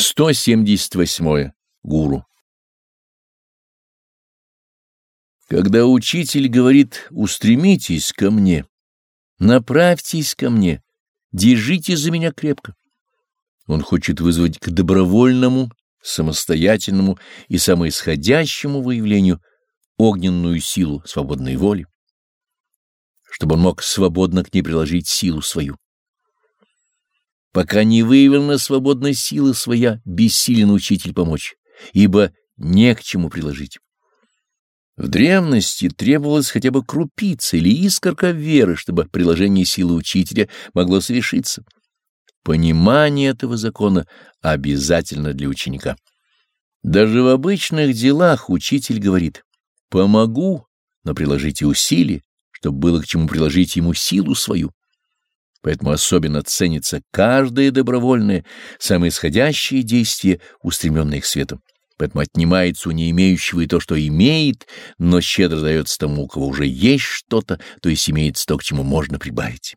178. Гуру. Когда учитель говорит «устремитесь ко мне», «направьтесь ко мне», «держите за меня крепко», он хочет вызвать к добровольному, самостоятельному и самоисходящему выявлению огненную силу свободной воли, чтобы он мог свободно к ней приложить силу свою. Пока не выявлена свободная сила своя, бессилен учитель помочь, ибо не к чему приложить. В древности требовалось хотя бы крупица или искорка веры, чтобы приложение силы учителя могло совершиться. Понимание этого закона обязательно для ученика. Даже в обычных делах учитель говорит «помогу, но приложите усилия, чтобы было к чему приложить ему силу свою». Поэтому особенно ценится каждое добровольное, самоисходящее действие, устремленное к свету. Поэтому отнимается у не имеющего и то, что имеет, но щедро дается тому, у кого уже есть что-то, то есть имеется то, к чему можно прибавить.